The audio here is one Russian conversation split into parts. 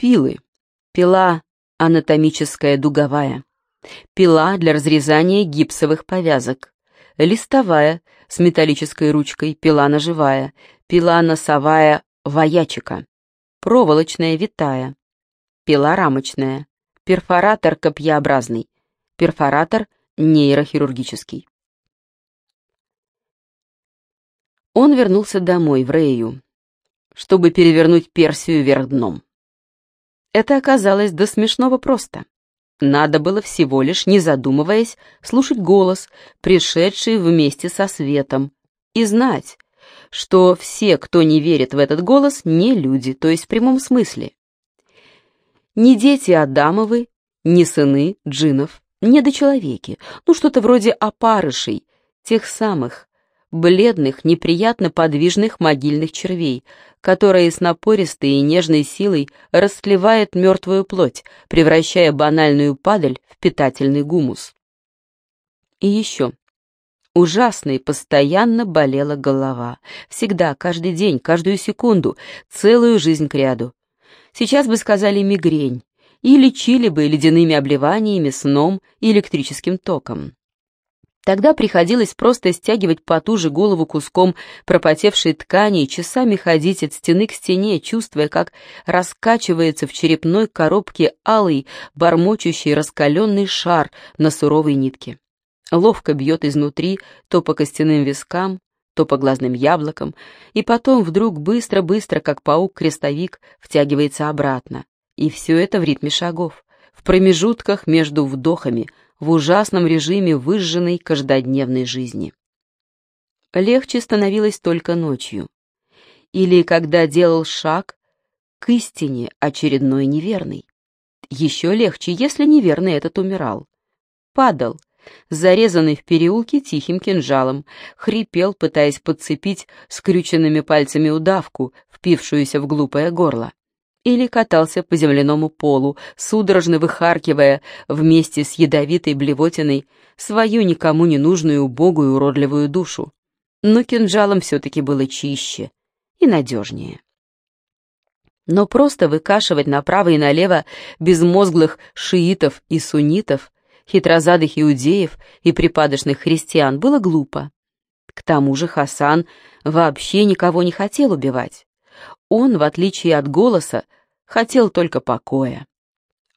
Пилы. Пила анатомическая дуговая. Пила для разрезания гипсовых повязок. Листовая с металлической ручкой, пила ножевая. Пила носовая воячика. Проволочная витая. Пила рамочная. Перфоратор копьеобразный. Перфоратор нейрохирургический. Он вернулся домой, в Рею, чтобы перевернуть Персию вверх дном. Это оказалось до смешного просто. Надо было всего лишь, не задумываясь, слушать голос, пришедший вместе со светом, и знать, что все, кто не верит в этот голос, не люди, то есть в прямом смысле. Не дети Адамовы, не сыны джинов, не дочеловеки, ну что-то вроде опарышей, тех самых, бледных, неприятно подвижных могильных червей, которые с напористой и нежной силой растлевает мертвую плоть, превращая банальную падаль в питательный гумус. И еще. Ужасно постоянно болела голова. Всегда, каждый день, каждую секунду, целую жизнь кряду. Сейчас бы сказали мигрень, и лечили бы ледяными обливаниями, сном и электрическим током. Тогда приходилось просто стягивать потуже голову куском пропотевшей ткани и часами ходить от стены к стене, чувствуя, как раскачивается в черепной коробке алый, бормочущий раскаленный шар на суровой нитке. Ловко бьет изнутри то по костяным вискам, то по глазным яблокам, и потом вдруг быстро-быстро, как паук-крестовик, втягивается обратно. И все это в ритме шагов, в промежутках между вдохами — в ужасном режиме выжженной каждодневной жизни. Легче становилось только ночью. Или когда делал шаг к истине очередной неверный. Еще легче, если неверный этот умирал. Падал, зарезанный в переулке тихим кинжалом, хрипел, пытаясь подцепить скрюченными пальцами удавку, впившуюся в глупое горло или катался по земляному полу, судорожно выхаркивая вместе с ядовитой блевотиной свою никому не нужную убогую уродливую душу. Но кинжалом все-таки было чище и надежнее. Но просто выкашивать направо и налево безмозглых шиитов и суннитов, хитрозадых иудеев и припадочных христиан было глупо. К тому же Хасан вообще никого не хотел убивать. Он, в отличие от голоса, хотел только покоя.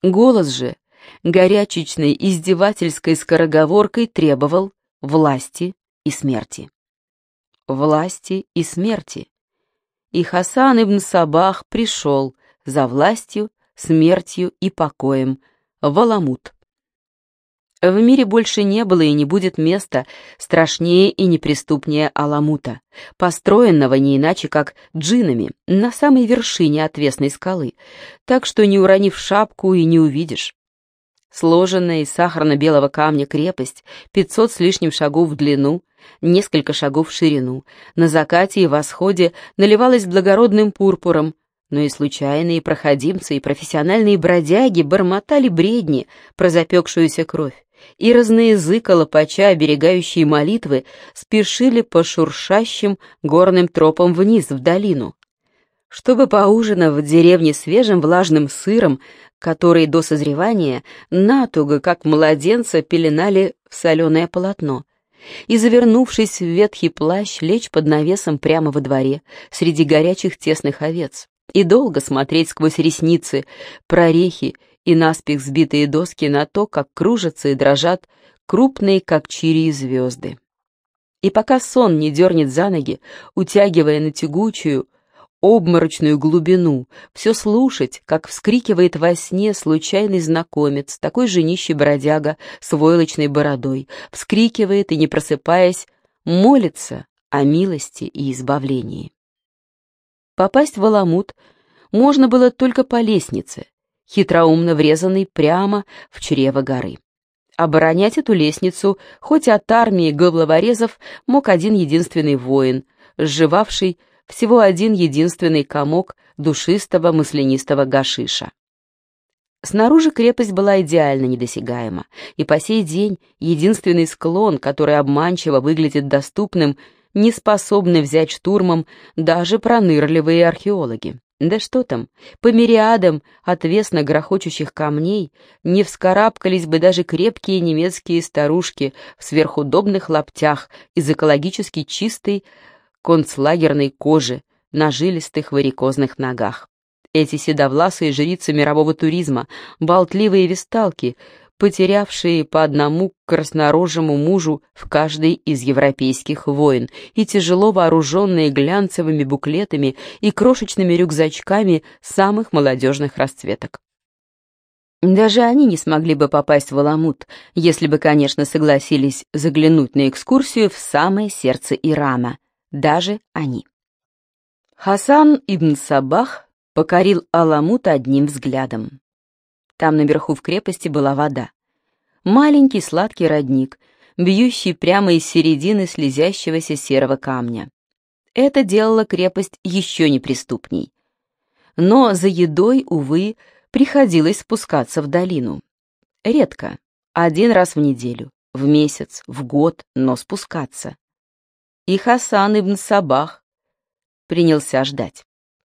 Голос же, горячечной издевательской скороговоркой требовал власти и смерти. Власти и смерти. И Хасан ибн Сабах пришел за властью, смертью и покоем в Аламут. В мире больше не было и не будет места страшнее и неприступнее Аламута, построенного не иначе как джинами на самой вершине отвесной скалы, так что не уронив шапку и не увидишь. Сложенная из сахарно-белого камня крепость, 500 с лишним шагов в длину, несколько шагов в ширину, на закате и восходе наливалась благородным пурпуром, но и случайные проходимцы и профессиональные бродяги бормотали бредни про запекшуюся кровь и разноязыко лопача оберегающие молитвы спешили по шуршащим горным тропам вниз в долину, чтобы, поужинав в деревне свежим влажным сыром, который до созревания натуго, как младенца, пеленали в соленое полотно, и, завернувшись в ветхий плащ, лечь под навесом прямо во дворе, среди горячих тесных овец, и долго смотреть сквозь ресницы, прорехи и наспех сбитые доски на то, как кружатся и дрожат крупные, как чири звезды. И пока сон не дернет за ноги, утягивая на тягучую, обморочную глубину, все слушать, как вскрикивает во сне случайный знакомец, такой же нищий бродяга с войлочной бородой, вскрикивает и, не просыпаясь, молится о милости и избавлении. Попасть в Аламут можно было только по лестнице, хитроумно врезанный прямо в чрево горы. Оборонять эту лестницу, хоть от армии гобловорезов, мог один единственный воин, сживавший всего один единственный комок душистого мысленистого гашиша. Снаружи крепость была идеально недосягаема, и по сей день единственный склон, который обманчиво выглядит доступным, не способны взять штурмом даже пронырливые археологи. Да что там, по мириадам отвесно грохочущих камней не вскарабкались бы даже крепкие немецкие старушки в сверхудобных лаптях из экологически чистой концлагерной кожи на жилистых варикозных ногах. Эти седовласые жрицы мирового туризма, болтливые висталки, потерявшие по одному краснорожему мужу в каждой из европейских войн, и тяжело вооруженные глянцевыми буклетами и крошечными рюкзачками самых молодежных расцветок. Даже они не смогли бы попасть в Аламут, если бы, конечно, согласились заглянуть на экскурсию в самое сердце Ирана. Даже они. Хасан ибн Сабах покорил Аламут одним взглядом. Там наверху в крепости была вода. Маленький сладкий родник, бьющий прямо из середины слезящегося серого камня. Это делало крепость еще неприступней. Но за едой, увы, приходилось спускаться в долину. Редко, один раз в неделю, в месяц, в год, но спускаться. И Хасан ибн Сабах принялся ждать.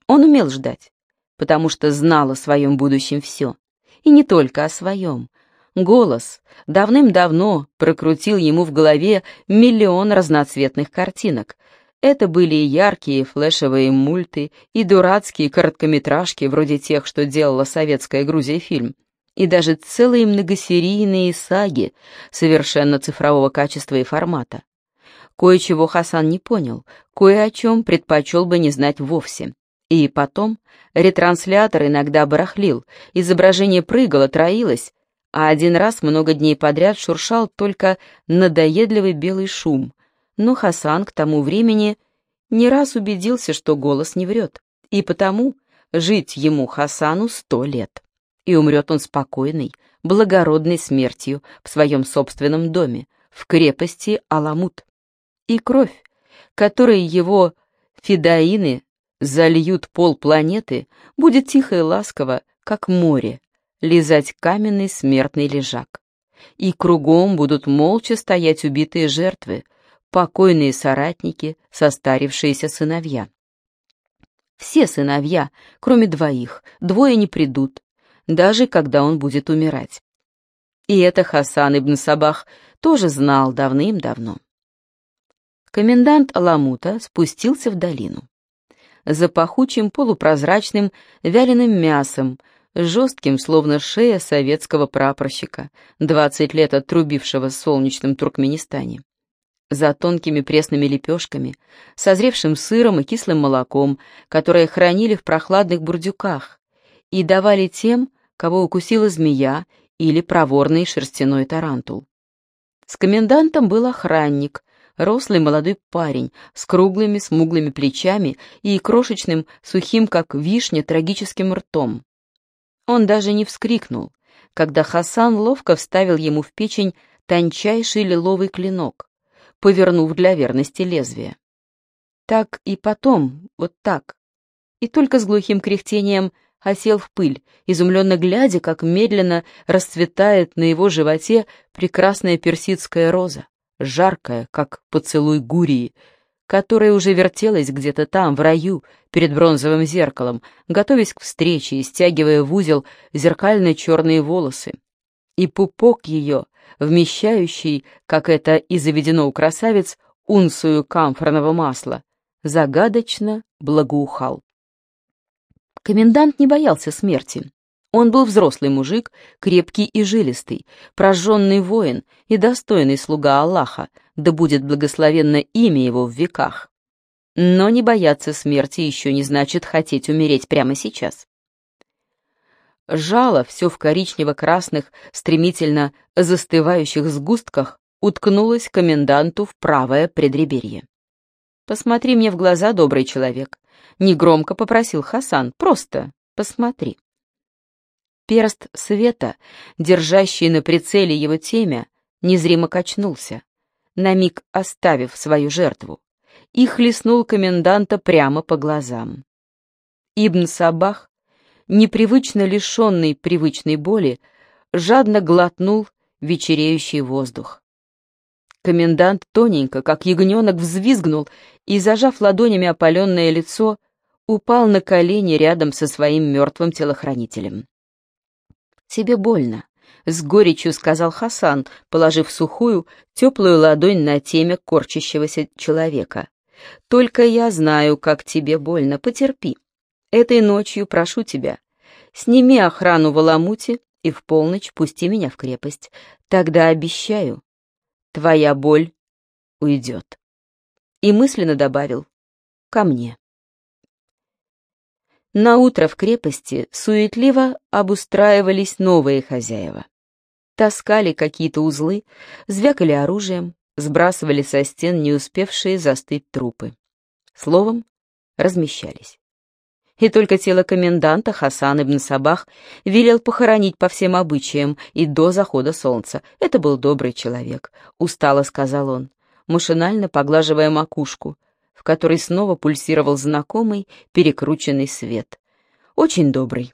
Он умел ждать, потому что знал о своем будущем все. И не только о своем. Голос давным-давно прокрутил ему в голове миллион разноцветных картинок. Это были и яркие флешевые мульты, и дурацкие короткометражки, вроде тех, что делала советская Грузия фильм, и даже целые многосерийные саги совершенно цифрового качества и формата. Кое-чего Хасан не понял, кое о чем предпочел бы не знать вовсе. И потом ретранслятор иногда барахлил, изображение прыгало, троилось, а один раз много дней подряд шуршал только надоедливый белый шум. Но Хасан к тому времени не раз убедился, что голос не врет, и потому жить ему, Хасану, сто лет. И умрет он спокойной, благородной смертью в своем собственном доме, в крепости Аламут. И кровь, которой его фидаины зальют пол планеты, будет тихо и ласково, как море, лизать каменный смертный лежак. И кругом будут молча стоять убитые жертвы, покойные соратники, состарившиеся сыновья. Все сыновья, кроме двоих, двое не придут, даже когда он будет умирать. И это Хасан ибн Сабах тоже знал давным-давно. Комендант Аламута спустился в долину за пахучим полупрозрачным вяленым мясом, жестким, словно шея советского прапорщика, двадцать лет отрубившего в солнечном Туркменистане. За тонкими пресными лепешками, созревшим сыром и кислым молоком, которые хранили в прохладных бурдюках и давали тем, кого укусила змея или проворный шерстяной тарантул. С комендантом был охранник, рослый молодой парень с круглыми смуглыми плечами и крошечным, сухим, как вишня, трагическим ртом. Он даже не вскрикнул, когда Хасан ловко вставил ему в печень тончайший лиловый клинок, повернув для верности лезвие. Так и потом, вот так, и только с глухим кряхтением осел в пыль, изумленно глядя, как медленно расцветает на его животе прекрасная персидская роза жаркая, как поцелуй Гурии, которая уже вертелась где-то там, в раю, перед бронзовым зеркалом, готовясь к встрече и стягивая в узел зеркальные черные волосы. И пупок ее, вмещающий, как это и заведено у красавиц, унцию камфорного масла, загадочно благоухал. Комендант не боялся смерти. Он был взрослый мужик, крепкий и жилистый, прожженный воин и достойный слуга Аллаха, да будет благословенно имя его в веках. Но не бояться смерти еще не значит хотеть умереть прямо сейчас. Жало, все в коричнево-красных, стремительно застывающих сгустках, уткнулось коменданту в правое предреберье. «Посмотри мне в глаза, добрый человек», — негромко попросил Хасан, — «просто посмотри». Перст света, держащий на прицеле его темя, незримо качнулся, на миг оставив свою жертву, и хлестнул коменданта прямо по глазам. Ибн Сабах, непривычно лишенный привычной боли, жадно глотнул вечереющий воздух. Комендант тоненько, как ягненок, взвизгнул и, зажав ладонями опаленное лицо, упал на колени рядом со своим мертвым телохранителем. «Тебе больно», — с горечью сказал Хасан, положив сухую, теплую ладонь на теме корчащегося человека. «Только я знаю, как тебе больно, потерпи. Этой ночью прошу тебя, сними охрану в Аламуте и в полночь пусти меня в крепость. Тогда обещаю, твоя боль уйдет». И мысленно добавил «ко мне». На утро в крепости суетливо обустраивались новые хозяева. Таскали какие-то узлы, звякали оружием, сбрасывали со стен не успевшие застыть трупы. Словом, размещались. И только тело коменданта Хасан ибн Сабах велел похоронить по всем обычаям и до захода солнца. Это был добрый человек, устало сказал он, машинально поглаживая макушку, которой снова пульсировал знакомый перекрученный свет. Очень добрый.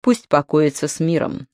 Пусть покоится с миром.